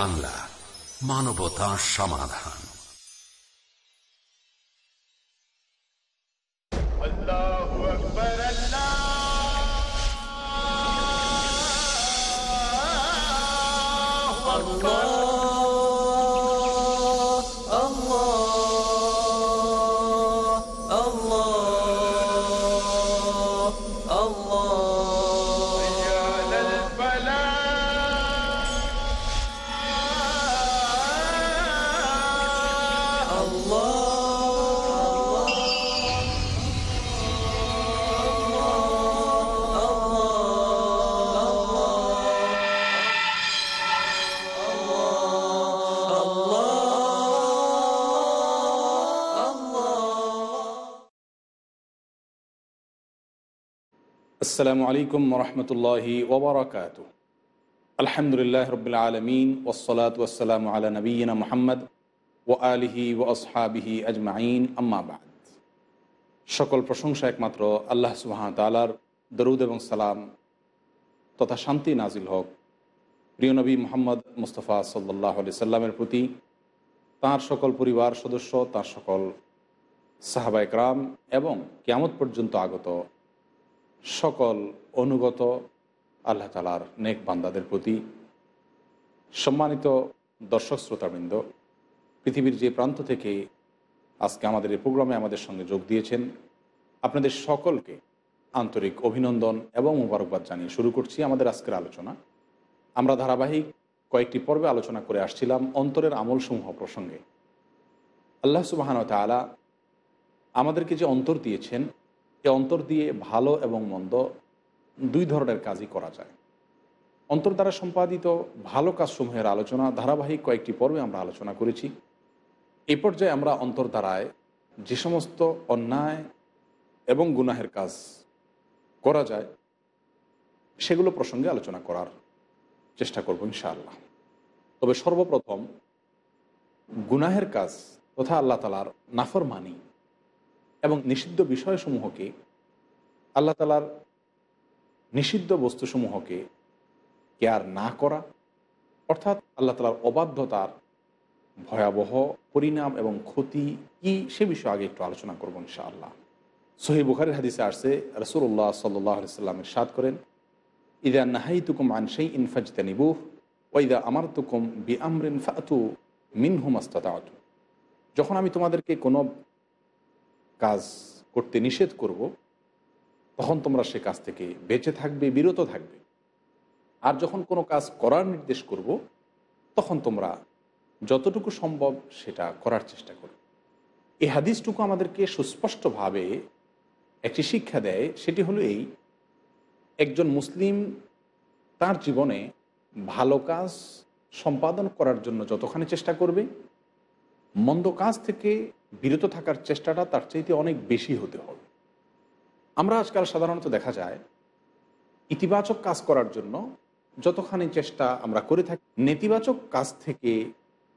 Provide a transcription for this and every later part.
বাংলা মানবতা সমাধান। আসসালামু আলাইকুম রহমতুল্লাহি ওবরাকাত আলহামদুলিল্লাহ রবিল আলমিন ওসলাত ওসালাম আলা নবীনা মোহাম্মদ ও আলিহি ও আসহাবিহি আজমাইন আম্মাবাদ সকল প্রশংসা একমাত্র আল্লাহ সুবাহ তালার দরুদ এবং সালাম তথা শান্তি নাজিল হক প্রিয় নবী মোহাম্মদ মুস্তফা সাল্লাহ আলি সাল্লামের প্রতি তাঁর সকল পরিবার সদস্য, তাঁর সকল সাহাবা একরাম এবং কেয়ামত পর্যন্ত আগত সকল অনুগত আল্লাহ তালার নেক বান্দাদের প্রতি সম্মানিত দর্শক শ্রোতাবৃন্দ, পৃথিবীর যে প্রান্ত থেকে আজকে আমাদের এই প্রোগ্রামে আমাদের সঙ্গে যোগ দিয়েছেন, আপনাদের সকলকে আন্তরিক অভিনন্দন এবং মোবারকবাদ জানিয়ে শুরু করছি আমাদের আজকের আলোচনা। আমরা ধারাবাহিক কয়েকটি পর্বে আলোচনা করে আসছিলাম অন্তরের আমলসমূহ প্রসঙ্গে। আল্লাহ সুবাহান তালা আমাদেরকে যে অন্তর দিয়েছেন এ অন্তর দিয়ে ভালো এবং মন্দ দুই ধরনের কাজই করা যায়। অন্তর দ্বারা সম্পাদিত ভালো কাজসমূহের আলোচনা ধারাবাহিক কয়েকটি পর্বে আমরা আলোচনা করেছি। এই পর্যায়ে আমরা অন্তর দ্বারায় যে সমস্ত অন্যায় এবং গুনাহের কাজ করা যায়, সেগুলো প্রসঙ্গে আলোচনা করার চেষ্টা করব ইনশাআল্লাহ। তবে সর্বপ্রথম গুনাহের কাজ তথা আল্লাহ তালার নাফরমানি এবং নিষিদ্ধ বিষয়সমূহকে, আল্লাহ তালার নিষিদ্ধ বস্তুসমূহকে কেয়ার না করা, অর্থাৎ আল্লাহ তালার অবাধ্যতার ভয়াবহ পরিণাম এবং ক্ষতি কি সে বিষয়ে আগে একটু আলোচনা করব ইনশাআল্লাহ। সহি বুখারের হাদিসে আসছে রসুল্লাহ সাল্লাহ সাল্লামের সাদ করেন ইদা নাহাই তুকুম আনসাই ইনফাজতানিবুহ ওইদা আমার তুকুম বি আমরিন ফাতু মিনহুম আস্তাত যখন আমি তোমাদেরকে কোনো কাজ করতে নিষেধ করব, তখন তোমরা সে কাজ থেকে বেঁচে থাকবে, বিরত থাকবে। আর যখন কোনো কাজ করার নির্দেশ করব, তখন তোমরা যতটুকু সম্ভব সেটা করার চেষ্টা করো। এই হাদিসটুকু আমাদেরকে সুস্পষ্টভাবে একটি শিক্ষা দেয়, সেটি হলো এই, একজন মুসলিম তার জীবনে ভালো কাজ সম্পাদন করার জন্য যতখানি চেষ্টা করবে, মন্দ কাজ থেকে বিরত থাকার চেষ্টাটা তার চাইতে অনেক বেশি হতে হবে। আমরা আজকাল সাধারণত দেখা যায়, ইতিবাচক কাজ করার জন্য যতখানি চেষ্টা আমরা করে থাকি, নেতিবাচক কাজ থেকে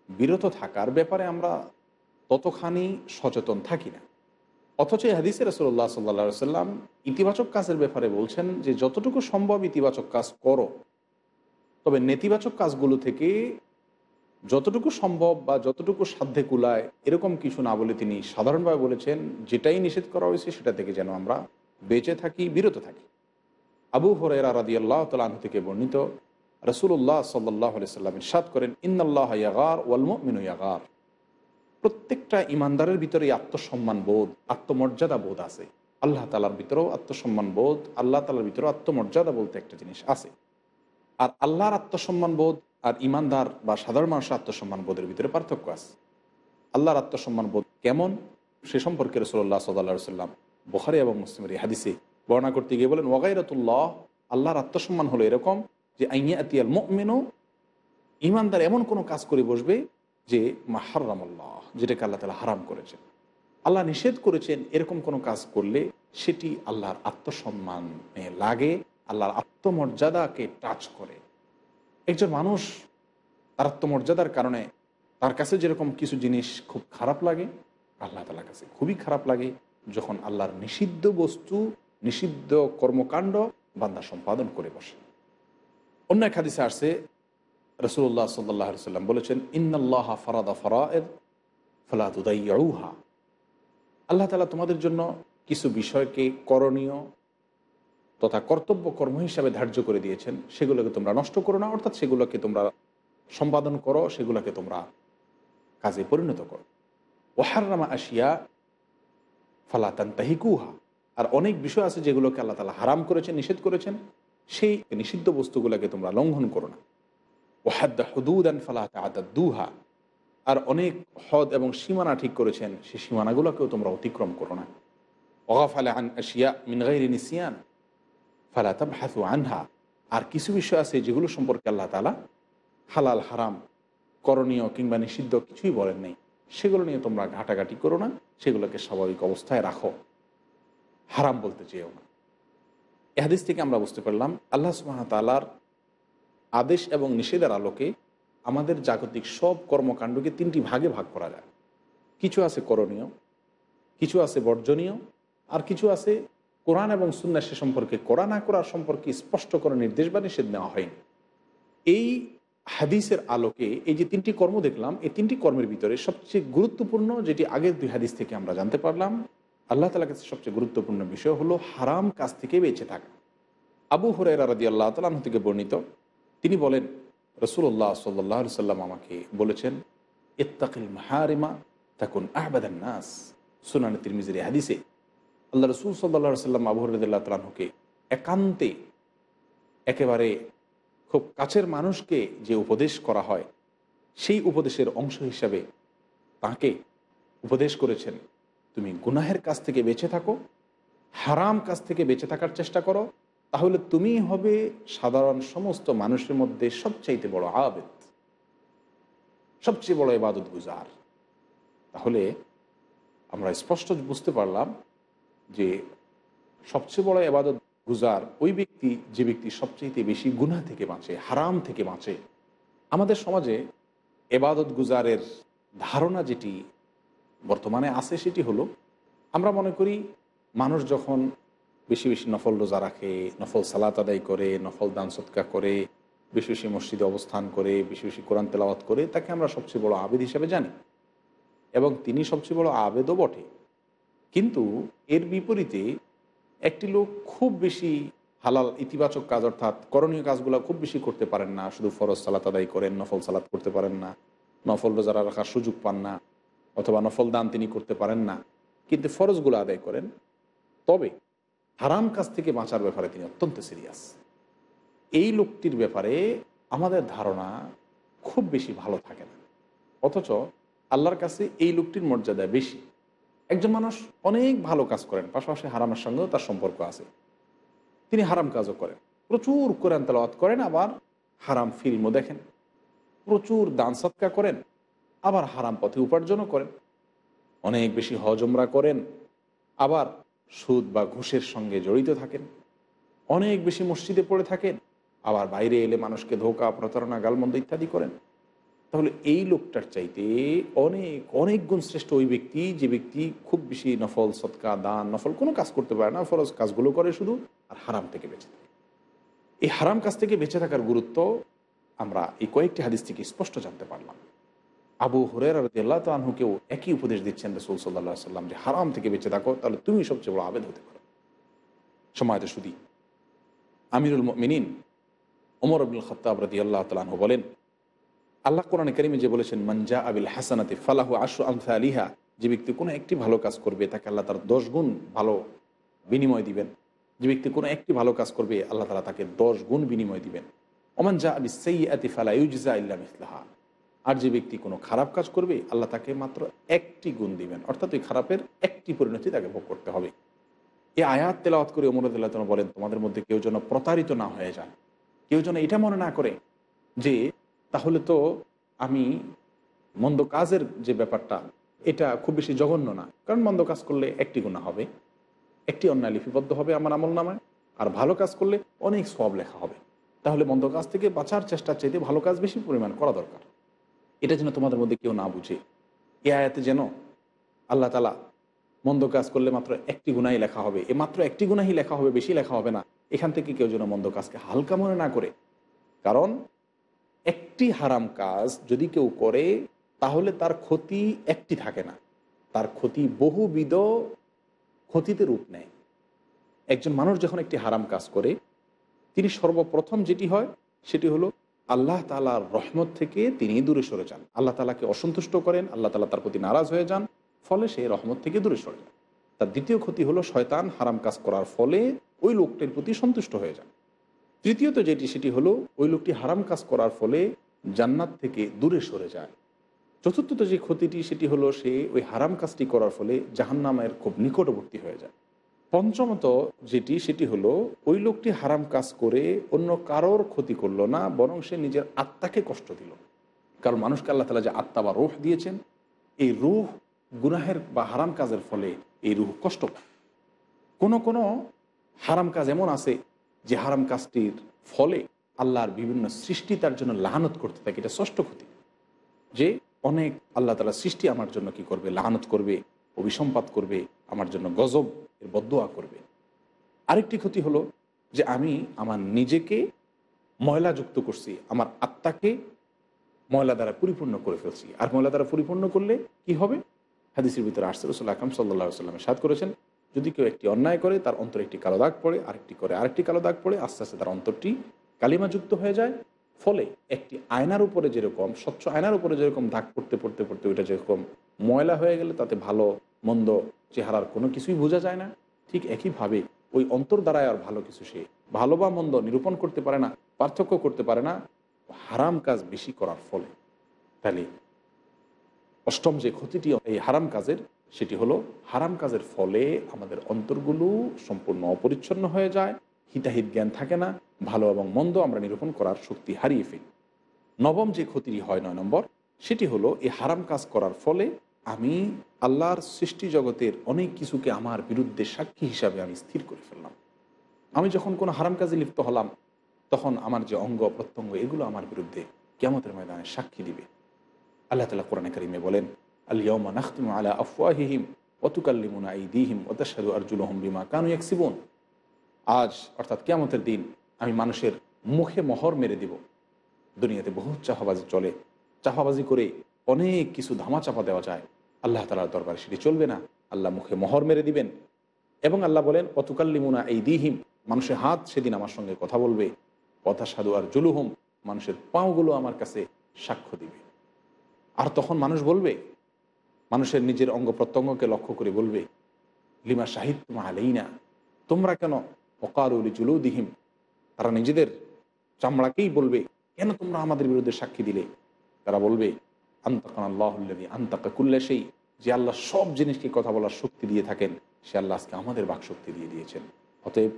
বিরত থাকার ব্যাপারে আমরা ততখানি সচেতন থাকি না। অথচ হাদিসের রসল্লাহ সাল্লা সাল্লাম ইতিবাচক কাজের ব্যাপারে বলছেন যে, যতটুকু সম্ভব ইতিবাচক কাজ করো। তবে নেতিবাচক কাজগুলো থেকে যতটুকু সম্ভব বা যতটুকু সাধ্যে কুলায়, এরকম কিছু না বলে তিনি সাধারণভাবে বলেছেন, যেটাই নিষেধ করা হয়েছে সেটা থেকে যেন আমরা বেঁচে থাকি, বিরত থাকি। আবু হরেরা রাদি আল্লাহ তালাহ থেকে বর্ণিত রসুল্লাহ সাল্লাহ সাল্লাম সাদ করেন ইন্নআল্লাহ ইয়াগার ওয়ালম মিনু ইয়াগার। প্রত্যেকটা ইমানদারের ভিতরে আত্মসম্মান বোধ, আত্মমর্যাদা বোধ আছে। আল্লাহ তালার ভিতরেও আত্মসম্মান বোধ, আল্লাহ তালার ভিতরেও আত্মমর্যাদা বলতে একটা জিনিস আছে। আর আল্লাহর আত্মসম্মান বোধ আর ইমানদার বা সাধারণ মানুষের আত্মসম্মান বোধের ভিতরে পার্থক্য আছে। আল্লাহর আত্মসম্মান বোধ কেমন? সে সম্পর্কে রসল্লাহ সাল্লা সাল্লাম বোখারি এবং মুসলিমের এই হাদিসে বর্ণনা করতে গিয়ে বলেন ওয়াগাইরতুল্লাহ আল্লাহর আত্মসম্মান হলো এরকম যে আইয়া আতিয়াল মেনো ইমানদার এমন কোনো কাজ করে বসবে যে, মাহারামাল্লাহ যেটাকে আল্লাহ তালা হারাম করেছেন। আল্লাহ নিষেধ করেছেন এরকম কোনো কাজ করলে সেটি আল্লাহর আত্মসম্মানে লাগে, আল্লাহর আত্মমর্যাদাকে টাচ করে। একজন মানুষ তার আত্মমর্যাদার কারণে তার কাছে যেরকম কিছু জিনিস খুব খারাপ লাগে, আল্লাহ তালার কাছে খুবই খারাপ লাগে যখন আল্লাহর নিষিদ্ধ বস্তু, নিষিদ্ধ কর্মকাণ্ড বান্দা সম্পাদন করে বসে। অন্য এক হাদিসে আসছে রসুল্লাহ সাল্লাহ সাল্লাম বলেছেন, ইন্নাল্লাহ ফরাদা ফরায়েদ ফলাতুদাইউহা আল্লাহ তালা তোমাদের জন্য কিছু বিষয়কে করণীয় তথা কর্তব্য কর্ম হিসাবে ধার্য করে দিয়েছেন, সেগুলোকে তোমরা নষ্ট করো না, অর্থাৎ সেগুলোকে তোমরা সম্পাদন করো, সেগুলোকে তোমরা কাজে পরিণত করো। ওহাররামা আসিয়া ফালাতান তাহিকুহা আর অনেক বিষয় আছে যেগুলোকে আল্লাহ তালা হারাম করেছেন, নিষেধ করেছেন, সেই নিষিদ্ধ বস্তুগুলোকে তোমরা লঙ্ঘন করো না। ওহাদ্দা হদুদান ফালাতা আদাদুহা আর অনেক হদ এবং সীমানা ঠিক করেছেন সেই সীমানাগুলোকেও তোমরা অতিক্রম করো না। ওগাফালে আন আশিয়া মিনগাইরি নিসিয়ান। ফালাতাব হাসু আনহা। আর কিছু বিষয় আছে যেগুলো সম্পর্কে আল্লাহ তালা হালাল, হারাম, করণীয় কিংবা নিষিদ্ধ কিছুই বলেন নেই। সেগুলো নিয়ে তোমরা ঘাটাঘাটি করো না, সেগুলোকে স্বাভাবিক অবস্থায় রাখো। হারাম বলতে চেয়েও না। এ হাদিস থেকে আমরা বুঝতে পারলাম, আল্লাহ সুবাহতালার আদেশ এবং নিষেধের আলোকে আমাদের জাগতিক সব কর্মকাণ্ডকে তিনটি ভাগে ভাগ করা যায়। কিছু আছে করণীয়, কিছু আছে বর্জনীয়, আর কিছু আছে কোরআন এবং সুন্নাসে সম্পর্কে করা না করার সম্পর্কে স্পষ্ট করে নির্দেশ বা নিষেধ নেওয়া হয়নি। এই হাদিসের আলোকে এই যে তিনটি কর্ম দেখলাম, এই তিনটি কর্মের ভিতরে সবচেয়ে গুরুত্বপূর্ণ যেটি আগের দুই হাদিস থেকে আমরা জানতে পারলাম, আল্লাহ তালার কাছে সবচেয়ে গুরুত্বপূর্ণ বিষয় হলো হারাম কাজ থেকে বেঁচে থাকা। আবু হরেরা রাদি আল্লাহ তালাহ থেকে বর্ণিত, তিনি বলেন রসুল্লাহ সাল্লাহ সাল্লাম আমাকে বলেছেন, ইত্তাকিল মাহারিমা তাকুন আহবাদান নাস। সুনান তিরমিজের হাদিসে আল্লাহ রসুল সাল্লা সাল্লাম আবু হরদুল্লাহ তালাহুকে একান্তে একেবারে খুব কাছের মানুষকে যে উপদেশ করা হয়, সেই উপদেশের অংশ হিসাবে তাকে উপদেশ করেছেন, তুমি গুনাহের কাছ থেকে বেঁচে থাকো, হারাম কাছ থেকে বেঁচে থাকার চেষ্টা করো, তাহলে তুমি হবে সাধারণ সমস্ত মানুষের মধ্যে সবচাইতে বড় আবেদ, সবচেয়ে বড় এবাদত গুজার তাহলে আমরা স্পষ্ট বুঝতে পারলাম যে সবচেয়ে বড় এবাদত গুজার ওই ব্যক্তি যে ব্যক্তি সবচেয়ে বেশি গুনা থেকে বাঁচে, হারাম থেকে বাঁচে, আমাদের সমাজে এবাদত গুজারের ধারণা যেটি বর্তমানে আছে সেটি হলো, আমরা মনে করি মানুষ যখন বেশি বেশি নফল রোজা রাখে, নফল সালাত আদায় করে, নফল দান সৎকা করে, বেশি বেশি মসজিদে অবস্থান করে, বেশি বেশি কোরআন তেলাওয়াত করে, তাকে আমরা সবচেয়ে বড় আবেদ হিসেবে জানি। এবং তিনি সবচেয়ে বড় আবেদও বটে। কিন্তু এর বিপরীতে একটি লোক খুব বেশি হালাল, ইতিবাচক কাজ অর্থাৎ করণীয় কাজগুলো খুব বেশি করতে পারেন না, শুধু ফরজ সালাত আদায় করেন, নফল সালাত করতে পারেন না, নফল রোজারা রাখার সুযোগ পান না, অথবা নফল দান তিনি করতে পারেন না, কিন্তু ফরজগুলো আদায় করেন, তবে হারাম কাজ থেকে বাঁচার ব্যাপারে তিনি অত্যন্ত সিরিয়াস এই লোকটির ব্যাপারে আমাদের ধারণা খুব বেশি ভালো থাকে না। অথচ আল্লাহর কাছে এই লোকটির মর্যাদা বেশি। একজন মানুষ অনেক ভালো কাজ করেন, পাশাপাশি হারামের সঙ্গেও তার সম্পর্ক আছে। তিনি হারাম কাজও করেন। প্রচুর কোরআন তেলাওয়াত করেন, আবার হারাম ফিল্মও দেখেন। প্রচুর দান সৎকা করেন, আবার হারাম পথে উপার্জনও করেন। অনেক বেশি হজমরা করেন, আবার সুদ বা ঘুষের সঙ্গে জড়িত থাকেন। অনেক বেশি মসজিদে পড়ে থাকেন, আবার বাইরে এলে মানুষকে ধোকা, প্রতারণা, গালমন্দ ইত্যাদি করেন। তাহলে এই লোকটার চাইতে অনেক অনেক গুণ শ্রেষ্ঠ ওই ব্যক্তি, যে ব্যক্তি খুব বেশি নফল সৎকা, দান, নফল কোনো কাজ করতে পারে না, ফরজ কাজগুলো করে শুধু আর হারাম থেকে বেঁচে থাকে। এই হারাম কাজ থেকে বেঁচে থাকার গুরুত্ব আমরা এই কয়েকটি হাদিস থেকে স্পষ্ট জানতে পারলাম। আবু হরের আল্লাহ তাহুকেও একই উপদেশ দিচ্ছেন রসুল সাল্লাহ সাল্লাম যে হারাম থেকে বেঁচে থাকো, তাহলে তুমি সবচেয়ে বড় আবেদ হতে পারো। সময়তে শুধু আমিরুল মিনিন ওমর আব্দুল খত্তাব রদি আল্লাহ তালু বলেন আল্লাহ কোরআন করিমে যে বলেছেন মঞ্জা আবিল হাসানাতে ফালাহু আশু আমসা আলিহা যে ব্যক্তি কোনো একটি ভালো কাজ করবে, তাকে আল্লাহ তার দশ গুণ ভালো বিনিময় দিবেন। যে ব্যক্তি কোনো একটি ভালো কাজ করবে, আল্লাহ তালা তাকে দশ গুণ বিনিময় দিবেন। ওমান জা আবি ফালা ইউজা ইল্লাম ইসলাহা আর যে ব্যক্তি কোনো খারাপ কাজ করবে, আল্লাহ তাকে মাত্র একটি গুণ দিবেন। অর্থাৎ ওই খারাপের একটি পরিণতি তাকে ভোগ করতে হবে। এই আয়াত তেলাওয়াত করে অমরদুল্লাহ বলেন, তোমাদের মধ্যে কেউ যেন প্রতারিত না হয়ে যায়, কেউ যেন এটা মনে না করে যে তাহলে তো আমি মন্দ কাজের যে ব্যাপারটা, এটা খুব বেশি জঘন্য না। কারণ মন্দ কাজ করলে একটি গুণা হবে, একটি অন্যায় লিপিবদ্ধ হবে আমার আমল নামায়, আর ভালো কাজ করলে অনেক সব লেখা হবে। তাহলে মন্দ কাজ থেকে বাঁচার চেষ্টার চাইতে ভালো কাজ বেশি পরিমাণ করা দরকার। এটা যেন তোমাদের মধ্যে কেউ না বুঝে। এ আয়াতে যেন আল্লাহ তালা মন্দ কাজ করলে মাত্র একটি গুণাই লেখা হবে। এ মাত্র একটি গুণাই লেখা হবে, বেশি লেখা হবে না। এখান থেকে কেউ যেন মন্দ কাজকে হালকা মনে না করে। কারণ একটি হারাম কাজ যদি কেউ করে, তাহলে তার ক্ষতি একটি থাকে না। তার ক্ষতি বহুবিধ ক্ষতিতে রূপ নেয়। একজন মানুষ যখন একটি হারাম কাজ করে, তিনি সর্বপ্রথম যেটি হয়, সেটি হলো আল্লাহ তালার রহমত থেকে তিনি দূরে সরে যান। আল্লাহ তালাকে অসন্তুষ্ট করেন, আল্লাহ তালা তার প্রতি নারাজ হয়ে যান, ফলে সে রহমত থেকে দূরে সরে যান তার দ্বিতীয় ক্ষতি হলো শয়তান হারাম কাজ করার ফলে ওই লোকটির প্রতি সন্তুষ্ট হয়ে যান। তৃতীয়ত যেটি, সেটি হলো ওই লোকটি হারাম কাজ করার ফলে জান্নাত থেকে দূরে সরে যায়। চতুর্থত যে ক্ষতিটি, সেটি হলো সে ওই হারাম কাজটি করার ফলে জাহান্নামের খুব নিকটবর্তী হয়ে যায়। পঞ্চমত যেটি, সেটি হলো ওই লোকটি হারাম কাজ করে অন্য কারোর ক্ষতি করল না, বরং সে নিজের আত্মাকে কষ্ট দিল। কারণ মানুষকে আল্লাহ তালা যে আত্মা বা রুহ দিয়েছেন, এই রুহ গুনাহের বা হারাম কাজের ফলে এই রুহ কষ্ট পায়। কোনো কোনো হারাম কাজ এমন আছে যে হারাম কাজটির ফলে আল্লাহর বিভিন্ন সৃষ্টি তার জন্য লাহানত করতে থাকে, এটা ষষ্ঠ ক্ষতি। যে অনেক আল্লাহ তালা সৃষ্টি আমার জন্য কি করবে? লাহানত করবে, অভিসম্পাত করবে, আমার জন্য গজব, এর বদোয়া করবে। আরেকটি ক্ষতি হলো যে আমি আমার নিজেকে ময়লা যুক্ত করছি, আমার আত্মাকে ময়লা দ্বারা পরিপূর্ণ করে ফেলছি। আর ময়লা দ্বারা পরিপূর্ণ করলে কি হবে? হাদিসের ভিতরে আসতে রসুল আকরম সাল্লা সাল্লামে সাদ করেছেন যদি কেউ একটি অন্যায় করে, তার অন্তরে একটি কালো দাগ পড়ে, আরেকটি করে, আরেকটি কালো দাগ পড়ে, আস্তে আস্তে তার অন্তরটি কালিমাযুক্ত হয়ে যায়। ফলে একটি আয়নার উপরে যেরকম, স্বচ্ছ আয়নার উপরে যেরকম দাগ পড়তে পড়তে পড়তে ওইটা যেরকম ময়লা হয়ে গেলে, তাতে ভালো, মন্দ চেহারার কোনো কিছুই বোঝা যায় না। ঠিক একইভাবে ওই অন্তর দ্বারায় আর ভালো কিছু সে ভালো বা মন্দ নিরূপণ করতে পারে না, পার্থক্য করতে পারে না, হারাম কাজ বেশি করার ফলে। তাহলে অষ্টম যে ক্ষতিটি, এই হারাম কাজের সেটি হলো হারাম কাজের ফলে আমাদের অন্তরগুলো সম্পূর্ণ অপরিচ্ছন্ন হয়ে যায়, হিতাহিত জ্ঞান থাকে না, ভালো এবং মন্দ আমরা নিরূপণ করার শক্তি হারিয়ে ফেলি। নবম যে ক্ষতিটি হয় নয় নম্বর, সেটি হলো এই হারাম কাজ করার ফলে আমি আল্লাহর সৃষ্টি জগতের অনেক কিছুকে আমার বিরুদ্ধে সাক্ষী হিসাবে আমি স্থির করে ফেললাম। আমি যখন কোনো হারাম কাজে লিপ্ত হলাম, তখন আমার যে অঙ্গ প্রত্যঙ্গ, এগুলো আমার বিরুদ্ধে কেমতের ময়দানে সাক্ষী দিবে। আল্লাহ তালা কোরআনে করিমে বলেন আলিয়মা নাখতিম আলা আফওয়াহিহিম অতুকাল্লিমুনা দিহিম অতাসাদু আরজুলহম বিমা কানু সিবন আজ, অর্থাৎ কেমতের দিন, আমি মানুষের মুখে মহর মেরে দিব। দুনিয়াতে বহুত চাহাবাজি চলে। চাহাবাজি করে অনেক কিছু ধামাচাপা দেওয়া যায়। আল্লাহ তালার দরবারে সেটি চলবে না। আল্লাহ মুখে মহর মেরে দিবেন। এবং আল্লাহ বলেন অতুকাল্লিমুনা এই দিহিম মানুষের হাত সেদিন আমার সঙ্গে কথা বলবে। কথা সাধু আর জুলুহম মানুষের পাওগুলো আমার কাছে সাক্ষ্য দিবে। আর তখন মানুষ বলবে মানুষের নিজের অঙ্গ প্রত্যঙ্গকে লক্ষ্য করে বলবে, লিমা সাহিত্য আলেইনা? তোমরা কেন? অকারুলি জুলুদিহিম তারা নিজেদের চামড়াকেই বলবে, কেন তোমরা আমাদের বিরুদ্ধে সাক্ষী দিলে? তারা বলবে আন্তাকান আল্লাহল্লাদি আন্তাকা কুল্লা সেই যে আল্লাহ সব জিনিসকে কথা বলার শক্তি দিয়ে থাকেন, সে আল্লাহ আজকে আমাদের বাক শক্তি দিয়ে দিয়েছেন। অতএব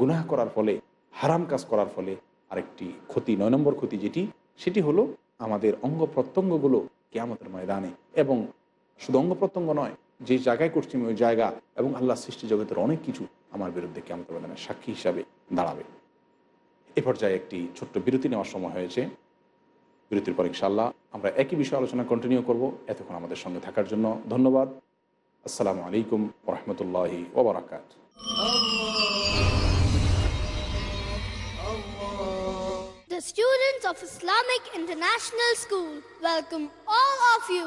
গুনাহ করার ফলে, হারাম কাজ করার ফলে আরেকটি ক্ষতি, নয় নম্বর ক্ষতি যেটি, সেটি হলো আমাদের অঙ্গ প্রত্যঙ্গগুলো কেয়ামতের ময়দানে এবং শুধু অঙ্গ প্রত্যঙ্গ নয়, যে জায়গায় করছি আমি ওই জায়গা এবং আল্লাহ সৃষ্টি জগতের অনেক কিছু আমার বিরুদ্ধে কেয়ামতের ময়দানে সাক্ষী হিসাবে দাঁড়াবে। এ পর্যায়ে একটি ছোট্ট বিরতি নেওয়ার সময় হয়েছে। বিরতির পর ইনশাল্লাহ আমরা একই বিষয়ে আলোচনা কন্টিনিউ করব এতক্ষণ আমাদের সঙ্গে থাকার জন্য ধন্যবাদ। আসসালামু আলাইকুম রহমতুল্লাহি ওবরাকাত। The students of Islamic International School, welcome all of you.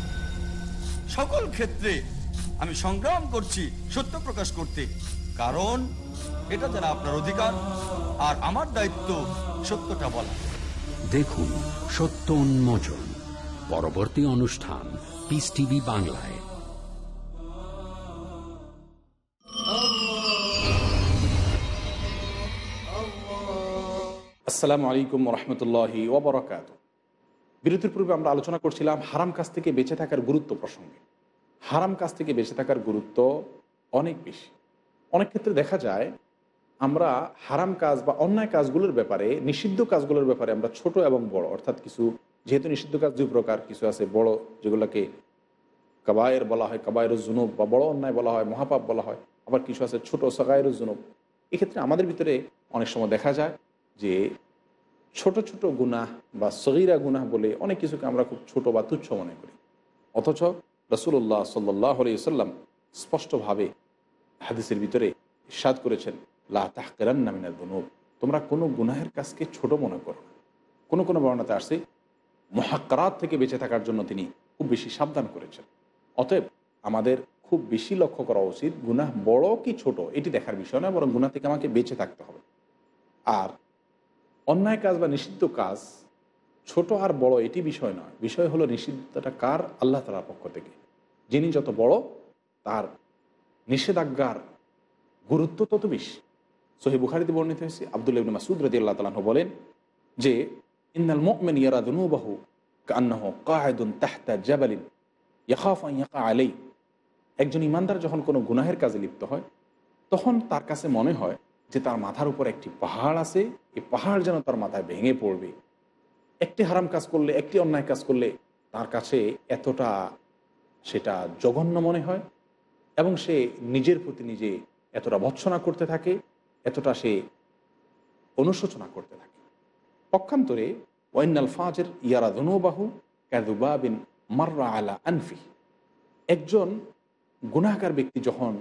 সকল ক্ষেত্রে আমি সংগ্রাম করছি সত্য প্রকাশ করতে। কারণ এটা যারা আপনার অধিকার আর আমার দায়িত্ব সত্যটা বলা। দেখুন সত্য উন্মোচন পরবর্তী অনুষ্ঠান পিস টিভি বাংলায়। আসসালামু আলাইকুম রহমতুল্লাহি ওবরাকাত বিরতির পূর্বে আমরা আলোচনা করছিলাম হারাম কাজ থেকে বেঁচে থাকার গুরুত্ব প্রসঙ্গে। হারাম কাজ থেকে বেঁচে থাকার গুরুত্ব অনেক বেশি। অনেক ক্ষেত্রে দেখা যায় আমরা হারাম কাজ বা অন্যায় কাজগুলোর ব্যাপারে, নিষিদ্ধ কাজগুলোর ব্যাপারে আমরা ছোট এবং বড়, অর্থাৎ কিছু যেহেতু নিষিদ্ধ কাজ দুই প্রকার, কিছু আছে বড় যেগুলোকে কাবায়ের বলা হয় কাবায়ের জুনুব বা বড় অন্যায় বলা হয়, মহাপাপ বলা হয়, আবার কিছু আছে ছোট সগায়ের জুনুব এক্ষেত্রে আমাদের ভিতরে অনেক সময় দেখা যায় যে ছোট ছোট গুনাহ বা সগিরা গুনাহ বলে অনেক কিছুকে আমরা খুব ছোট বা তুচ্ছ মনে করি। অথচ রসুল্লাহ সাল্লাহ সাল্লাম স্পষ্টভাবে হাদিসের ভিতরে ইস্বাদ করেছেন, লা তাহকেরান্না মিনাল দুনুব। তোমরা কোনো গুনাহের কাজকে ছোট মনে করো কোনো কোনো বর্ণাতে আসে মহাকারাত থেকে বেঁচে থাকার জন্য তিনি খুব বেশি সাবধান করেছেন। অতএব আমাদের খুব বেশি লক্ষ্য করা উচিত, গুনাহ বড় কি ছোট, এটি দেখার বিষয় নয়, বরং গুনাহ থেকে আমাকে বেঁচে থাকতে হবে। আর অন্যায় কাজ বা নিষিদ্ধ কাজ, ছোট আর বড়, এটি বিষয় নয়। বিষয় হলো নিষিদ্ধটা কার? আল্লাহ তালার পক্ষ থেকে। যিনি যত বড়, তার নিষেধাজ্ঞার গুরুত্ব তত বেশি। সহি বুখারিতে বর্ণিত হয়েছে, আবদুল্লাহ ইবনে মাসুদ রাদি আল্লাহ তালাহ বলেন যে, ইন্নাল মুমিন ইয়ারাদুনুবাহু কান্নাহ কায়দুন তাহতা জাবালিন ইয়াখাফ আন ইয়াকা আলাই একজন ইমানদার যখন কোনো গুনাহের কাজে লিপ্ত হয়, তখন তার কাছে মনে হয় যে তার মাথার উপর একটি পাহাড় আছে, এই পাহাড় যেন তার মাথায় ভেঙে পড়বে। একটি হারাম কাজ করলে, একটি অন্যায় কাজ করলে তার কাছে এতটা সেটা জঘন্য মনে হয় এবং সে নিজের প্রতি নিজে এতটা ভৎসনা করতে থাকে, এতটা সে অনুশোচনা করতে থাকে। পক্ষান্তরে ওয়াইনাল ফাজের ইয়ারা ধনুবাহু ক্যাদুবাবিন মাররা আলা আনফি একজন গুনাহকার ব্যক্তি যখন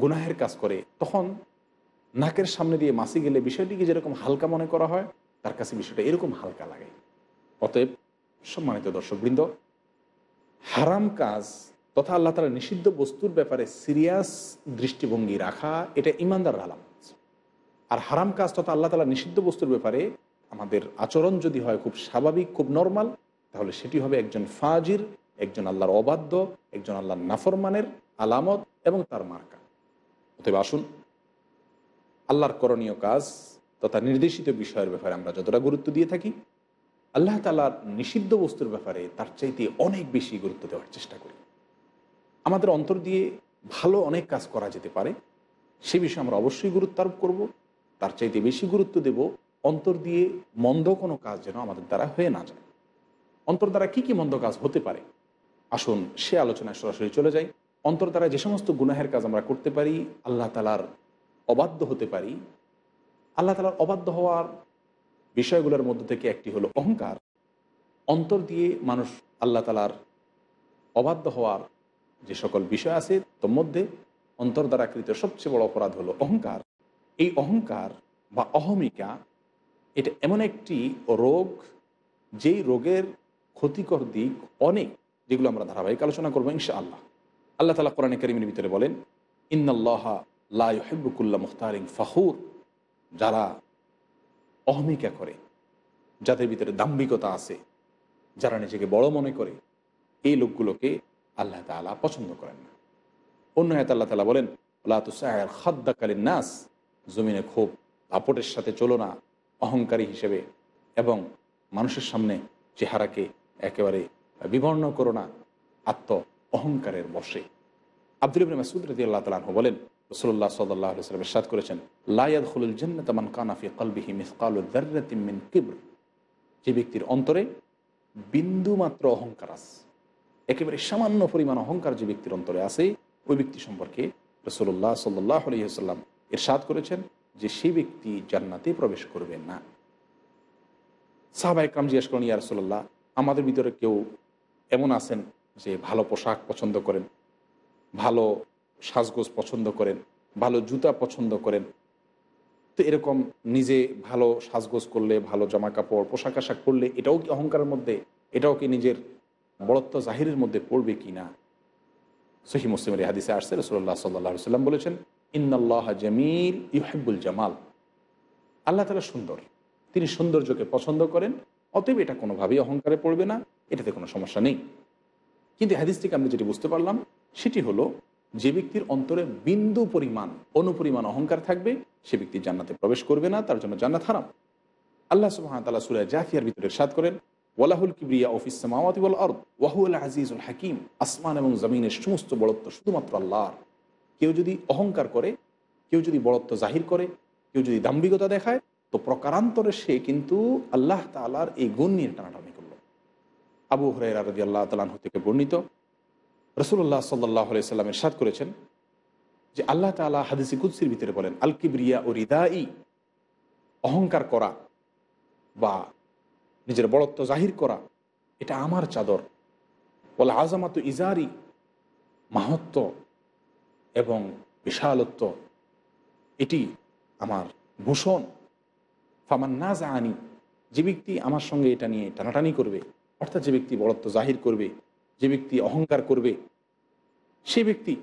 গুনাহের কাজ করে, তখন নাকের সামনে দিয়ে মাসি গেলে বিষয়টিকে যেরকম হালকা মনে করা হয়, তার কাছে বিষয়টা এরকম হালকা লাগে। অতএব সম্মানিত দর্শকবৃন্দ, হারাম কাজ তথা আল্লাহ তালা নিষিদ্ধ বস্তুর ব্যাপারে সিরিয়াস দৃষ্টিভঙ্গি রাখা, এটা ইমানদার আলাম আর হারাম কাজ তথা আল্লাহ তালা নিষিদ্ধ বস্তুর ব্যাপারে আমাদের আচরণ যদি হয় খুব স্বাভাবিক, খুব নর্মাল, তাহলে সেটি হবে একজন ফাজির, একজন আল্লাহর অবাধ্য, একজন আল্লাহর নাফরমানের আলামত এবং তার মার্কা। অতএব আসুন আল্লাহর করণীয় কাজ তথা নির্দেশিত বিষয়ের ব্যাপারে আমরা যতটা গুরুত্ব দিয়ে থাকি, আল্লাহ তালার নিষিদ্ধ বস্তুর ব্যাপারে তার চাইতে অনেক বেশি গুরুত্ব দেওয়ার চেষ্টা করি। আমাদের অন্তর দিয়ে ভালো অনেক কাজ করা যেতে পারে, সে বিষয়ে আমরা অবশ্যই গুরুত্ব আরোপ করব। তার চাইতে বেশি গুরুত্ব দেব অন্তর দিয়ে মন্দ কোনো কাজ যেন আমাদের দ্বারা হয়ে না যায়। অন্তর দ্বারা কী কী মন্দ কাজ হতে পারে? আসুন সে আলোচনায় সরাসরি চলে যাই। অন্তর দ্বারা যে সমস্ত গুনাহের কাজ আমরা করতে পারি, আল্লাহ তালার অবাধ্য হতে পারি, আল্লাহ তালার অবাধ্য হওয়ার বিষয়গুলোর মধ্যে থেকে একটি হলো অহংকার। অন্তর দিয়ে মানুষ আল্লাহ তালার অবাধ্য হওয়ার যে সকল বিষয় আছে, তোর মধ্যে অন্তর দ্বারা কৃত সবচেয়ে বড় অপরাধ হলো অহংকার। এই অহংকার বা অহমিকা, এটা এমন একটি রোগ, যেই রোগের ক্ষতিকর দিক অনেক, যেগুলো আমরা ধারাবাহিক আলোচনা করব ইনশা আল্লাহ আল্লাহ তালা কোরআন করিমের ভিতরে বলেন ইন্নআল্লাহা লাহেবুকুল্লা মুখতারিং ফাহুর যারা অহমিকা করে, যাদের ভিতরে দাম্ভিকতা আছে, যারা নিজেকে বড় মনে করে, এই লোকগুলোকে আল্লাহ তালা পছন্দ করেন না। অন্য হাত আল্লাহ তালা বলেন লাতুসায়ের খাদ্দাকালীন নাস জমিনে খুব দাপটের সাথে চলো না, অহংকারী হিসেবে, এবং মানুষের সামনে চেহারাকে একেবারে বিবর্ণ করো না আত্ম অহংকারের বসে আব্দুল ইবিন মাসুদ রদি আল্লাহ তালাহ বলেন রসুল্লাহ সাল্লাহ সাল্লাম ইরশাদ করেছেন লায়াদ খুলুল জান্নাত মান কানাফি কলবিহি মিসকালু দাররাতিম মিন কিবর। যে ব্যক্তির অন্তরে বিন্দু মাত্র অহংকার আছে, একেবারে সামান্য পরিমাণ অহংকার যে ব্যক্তির অন্তরে আছে, ওই ব্যক্তি সম্পর্কে রসুল্লাহ সাল্লাহ আলহিহাল্লাম ইরশাদ করেছেন যে সেই ব্যক্তি জান্নাতে প্রবেশ করবেন না। সাহাবা একরাম জিজ্ঞেস করেন ইয়া রসল্লাহ আমাদের ভিতরে কেউ এমন আছেন যে ভালো পোশাক পছন্দ করেন, ভালো সাজগোজ পছন্দ করেন, ভালো জুতা পছন্দ করেন। তো এরকম নিজে ভালো সাজগোজ করলে, ভালো জামা কাপড় পোশাক আশাক করলে এটাও কি অহংকারের মধ্যে? এটাও কি নিজের বড়ত্ব জাহিরের মধ্যে পড়বে কি না? সহি মুসলিমের হাদিসে আসছে রসুল্লাহ সাল্লাহ সাল্লাম বলেছেন, ইন্নাল্লাহ জামিল ইউহেবুল জামাল। আল্লাহ তালা সুন্দর। তিনি সৌন্দর্যকে পছন্দ করেন, অতএব এটা কোনোভাবেই অহংকারে পড়বে না, এটাতে কোনো সমস্যা নেই। কিন্তু হাদিস থেকে আমরা যেটি বুঝতে পারলাম, সেটি হলো যে ব্যক্তির অন্তরে বিন্দু পরিমাণ, অনুপরিমাণ অহংকার থাকবে, সে ব্যক্তি জান্নাতে প্রবেশ করবে না, তার জন্য জান্নাত হারাম। আল্লাহ সুবহান তালা সুরায় জাফিয়ার ভিতরে সাদ করেন, ওয়ালাহুল কিবরিয়া অফিস সামাওয়াতি ওয়াল ওয়াহুল আজিজুল হাকিম। আসমান এবং জমিনের সমস্ত বড়ত্ব শুধুমাত্র আল্লাহর। কেউ যদি অহংকার করে, কেউ যদি বড়ত্ব জাহির করে, কেউ যদি দাম্ভিকতা দেখায়, তো প্রকারান্তরে সে কিন্তু আল্লাহ তালার এই গুণ নিয়ে টানাটানি করল। আবু হরাইরা রদি আল্লাহ তালাহ থেকে বর্ণিত রসুল্লাহ সাল্লাহ সাল্লামের সাদ করেছেন যে আল্লাহ তালা হাদিসি কুদ্সির ভিতরে বলেন আল কিবরিয়া ও রিদাই অহংকার করা বা নিজের বড়ত্ব জাহির করা, এটা আমার চাদর। বলে আজামাত ইজারি মাহত্ব এবং বিশালত্ব, এটি আমার ভূষণ। ফামান না জানি যে ব্যক্তি আমার সঙ্গে এটা নিয়ে টানাটানি করবে, অর্থাৎ যে ব্যক্তি বড়ত্ব জাহির করবে যে ব্যক্তি অহংকার করবে, সে ব্যক্তি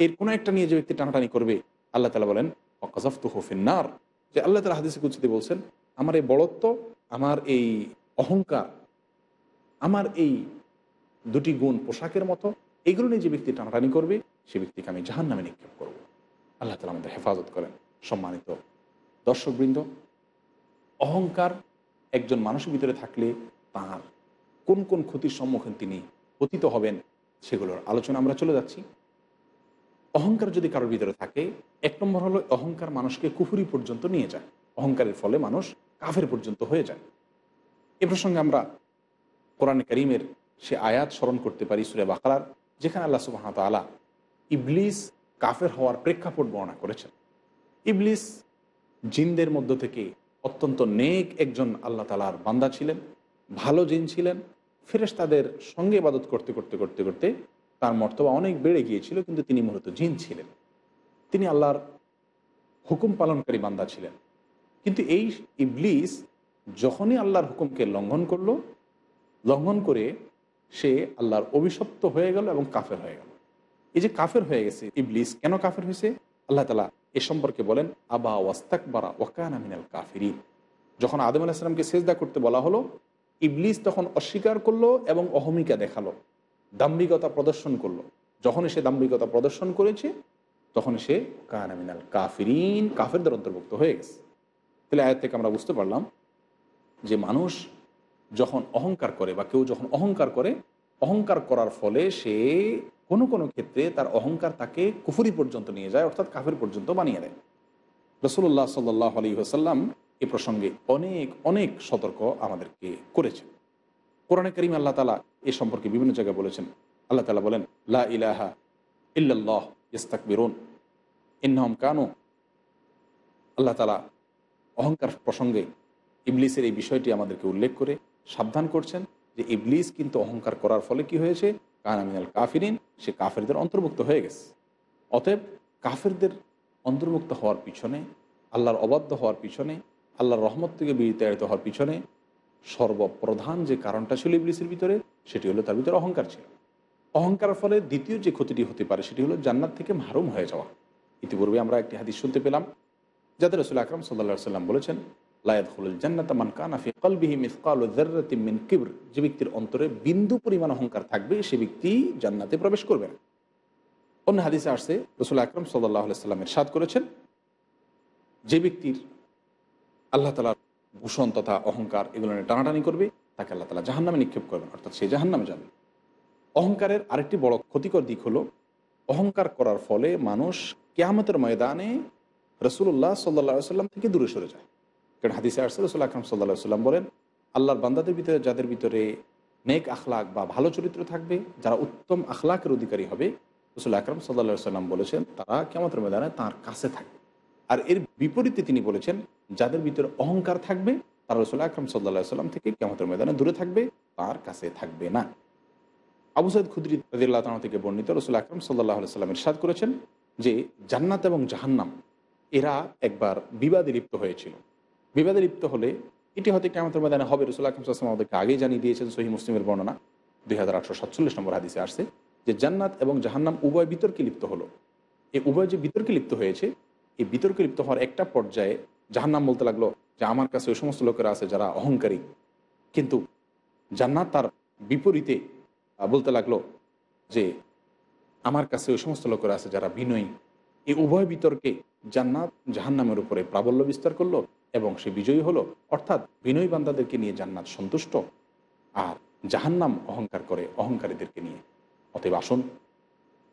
এর কোনো একটা নিয়ে যে ব্যক্তি টানাটানি করবে, আল্লাহ তালা বলেন অকাজাফতু হোফিন্নার যে আল্লাহ তালা হাদিসে কুচিতে বলছেন, আমার এই বড়ত্ব আমার এই অহংকার, আমার এই দুটি গুণ পোশাকের মতো, এগুলো নিয়ে যে ব্যক্তি টানাটানি করবে, সে ব্যক্তিকে আমি জাহান নামে নিক্ষেপ করব। আল্লাহ তালা আমাদের হেফাজত করেন। সম্মানিত দর্শকবৃন্দ, অহংকার একজন মানুষের ভিতরে থাকলে তার কোন কোন ক্ষতির সম্মুখীন তিনি পতিত হবেন সেগুলোর আলোচনা আমরা চলে যাচ্ছি। অহংকার যদি কারোর ভিতরে থাকে, এক নম্বর হলো অহংকার মানুষকে কুফুরি পর্যন্ত নিয়ে যায়। অহংকারের ফলে মানুষ কাফের পর্যন্ত হয়ে যায়। এ প্রসঙ্গে আমরা কোরআন করিমের সে আয়াত স্মরণ করতে পারি সুরে বাকালার যেখানে আল্লাহ সুবাহ তালা ইবলিস কাফের হওয়ার প্রেক্ষাপট বর্ণনা করেছেন। ইবলিস জিনদের মধ্য থেকে অত্যন্ত নেক একজন আল্লাহ তালার বান্দা ছিলেন, ভালো জিন ছিলেন ফেরেশ তাদের সঙ্গে ইবাদত করতে করতে করতে করতে তার মর্তবা অনেক বেড়ে গিয়েছিল, কিন্তু তিনি মূলত জিন ছিলেন। তিনি আল্লাহর হুকুম পালনকারী বান্দা ছিলেন। কিন্তু এই ইবলিস যখনই আল্লাহর হুকুমকে লঙ্ঘন করল, লঙ্ঘন করে সে আল্লাহর অভিশপ্ত হয়ে গেল এবং কাফের হয়ে গেল। এই যে কাফের হয়ে গেছে, ইবলিস কেন কাফের হয়েছে? আল্লাহ তালা এ সম্পর্কে বলেন, আবা ওয়াস্তাক বারা ওয়াকান আমিনাল কাফিরি যখন আদম আলাহিসামকে সেজদা করতে বলা হলো ইবলিস তখন অস্বীকার করল এবং অহমিকা দেখাল, দাম্ভিকতা প্রদর্শন করল। যখন সে দাম্ভিকতা প্রদর্শন করেছে তখন সে কান আমিনাল কাফিরিন, কাফেরদের অন্তর্ভুক্ত হয়ে গেছে। তাহলে আয়াত থেকে আমরা বুঝতে পারলাম যে মানুষ যখন অহংকার করে বা কেউ যখন অহংকার করে, অহংকার করার ফলে সে কোনো কোনো ক্ষেত্রে তার অহংকার তাকে কুফুরি পর্যন্ত নিয়ে যায়, অর্থাৎ কাফের পর্যন্ত বানিয়ে দেয়। রসুল্লাহ সাল্লাহ আলী আসাল্লাম এ প্রসঙ্গে অনেক অনেক সতর্ক আমাদেরকে করেছেন। কোরআনে করিম আল্লাহ তালা এ সম্পর্কে বিভিন্ন জায়গায় বলেছেন। আল্লাহ তালা বলেন, লা ইলাহা ইল্লাল্লাহ ইস্তাক বেরুন ইন্নহম কানু। আল্লাহ তালা অহংকার প্রসঙ্গে ইবলিসের এই বিষয়টি আমাদেরকে উল্লেখ করে সাবধান করছেন যে ইবলিস কিন্তু অহংকার করার ফলে কি হয়েছে? কানামিনাল কাফিরিন, সে কাফেরদের অন্তর্ভুক্ত হয়ে গেছে। অতএব কাফেরদের অন্তর্ভুক্ত হওয়ার পিছনে, আল্লাহর অবাধ্য হওয়ার পিছনে আল্লাহর রহমত থেকে বিতাড়িত হওয়ার পিছনে সর্বপ্রধান যে কারণটা ছিল ইবলিসের ভিতরে, সেটি হলো তার ভিতরে অহংকার ছিল। অহংকারের ফলে দ্বিতীয় যে ক্ষতিটি হতে পারে, সেটি হলো জান্নাত থেকে মারুম হয়ে যাওয়া। ইতিপূর্বে আমরা একটি হাদিস শুনতে পেলাম যাদের রসুল আকরম সাল্লা সাল্লাম বলেছেন লায়াদুল জান্নাত মান কানাফি কলবিহি মিসকাল মিন কিবর। যে ব্যক্তির অন্তরে বিন্দু পরিমাণ অহংকার থাকবে, সে ব্যক্তি জান্নাতে প্রবেশ করবে না। অন্য হাদিসে আসছে, রসুল আকরম সাল্লাহ সাল্লামের সাদ করেছেন, যে ব্যক্তির আল্লাহ তালার ভূষণ তথা অহংকার এগুলো নিয়ে টানাটানি করবে, তাকে আল্লাহ তালা জাহান্নামে নিক্ষেপ করবেন, অর্থাৎ সে জাহান্নামে যাবে। অহংকারের আরেকটি বড় ক্ষতিকর দিক হলো, অহংকার করার ফলে মানুষ কেয়ামতের ময়দানে রসুল্লাহ সাল্লা সাল্লাম থেকে দূরে সরে যায়। কারণ হাদিসে রসুল আকরম সাল্লাহ সাল্লাম বলেন, আল্লাহর বান্দাদের ভিতরে, যাদের ভিতরে নেক আখলাক বা ভালো চরিত্র থাকবে, যারা উত্তম আখলাকের অধিকারী হবে, রসুল আকরম সাল্লা সাল্লাম বলেছেন, তারা কেমতের ময়দানে তার কাছে থাকবে। আর এর বিপরীতে তিনি বলেছেন যাদের ভিতরে অহংকার থাকবে, তারা রসুল আকরম সাল্লা সাল্লাম থেকে কেমতের ময়দানে দূরে থাকবে, তার কাছে থাকবে না। আবু সাইদ খুদ্রি রদিল্লাহ তালা থেকে বর্ণিত রসুল আকরম সাল্লাহ সাল্লামের সাদ করেছেন যে, জান্নাত এবং জাহান্নাম, এরা একবার বিবাদে লিপ্ত হয়েছিল। বিবাদে লিপ্ত হলে এটি হয়তো কেমন ময়দানে হবে। রসুল আকরম সাল্লাম আমাদেরকে আগেই জানিয়ে দিয়েছেন সহি মুসলিমের বর্ণনা, দুই হাজার আটশো সাতচল্লিশ নম্বর হাদিসে আসছে যে, জান্নাত এবং জাহান্নাম উভয় বিতর্কে লিপ্ত হলো। এই উভয় যে বিতর্কে লিপ্ত হয়েছে এই বিতর্কে লিপ্ত হওয়ার একটা পর্যায়ে জাহান্নাম বলতে লাগল যে আমার কাছে ওই সমস্ত লোকেরা আছে যারা অহংকারী। কিন্তু জান্নাত তার বিপরীতে বলতে লাগল যে আমার কাছে ওই সমস্ত লোকেরা আছে যারা বিনয়ী। এই উভয় বিতর্কে জান্নাত জাহান্নামের উপরে প্রাবল্য বিস্তার করল এবং সে বিজয়ী হলো। অর্থাৎ বিনয়ী বান্দাদেরকে নিয়ে জান্নাত সন্তুষ্ট আর জাহান্নাম অহংকার করে অহংকারীদেরকে নিয়ে। অতএব আসুন,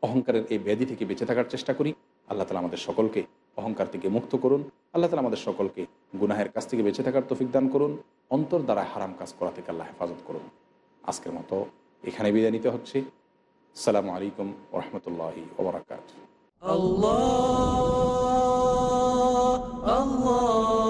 অহংকারের এই ব্যাধি থেকে বেঁচে থাকার চেষ্টা করি। আল্লাহ তালা আমাদের সকলকে অহংকার থেকে মুক্ত করুন। আল্লাহ তালা আমাদের সকলকে গুনাহের কাছ থেকে বেঁচে থাকার তফিক দান করুন। অন্তর দ্বারা হারাম কাজ করা থেকে আল্লাহ হেফাজত করুন। আজকের মতো এখানে বিদায় নিতে হচ্ছে। সালাম আলাইকুম ওরহমতুল্লাহি ওবরাকাত। ফিল্টার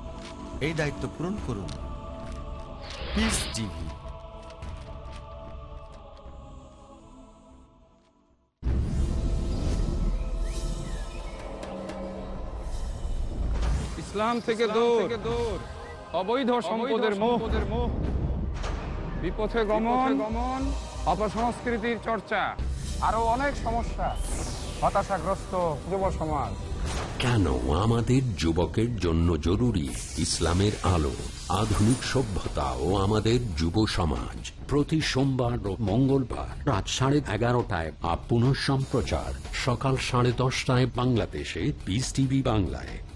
এই দায়িত্ব পূরণ করুন। পিস টিভি ইসলাম থেকে দূর। অবৈধ সম্পদের মোহ। বিপথে গমন। গমন। অপসংস্কৃতির চর্চা। আরও অনেক সমস্যা। হতাশাগ্রস্ত যুব সমাজ। কেন আমাদের যুবকের জন্য জরুরি ইসলামের আলো, আধুনিক সভ্যতা ও আমাদের যুব সমাজ? প্রতি সোমবার ও মঙ্গলবার রাত সাড়ে এগারোটায় বা সম্প্রচার, সকাল সাড়ে দশটায় বাংলাদেশে বিস টিভি বাংলায়।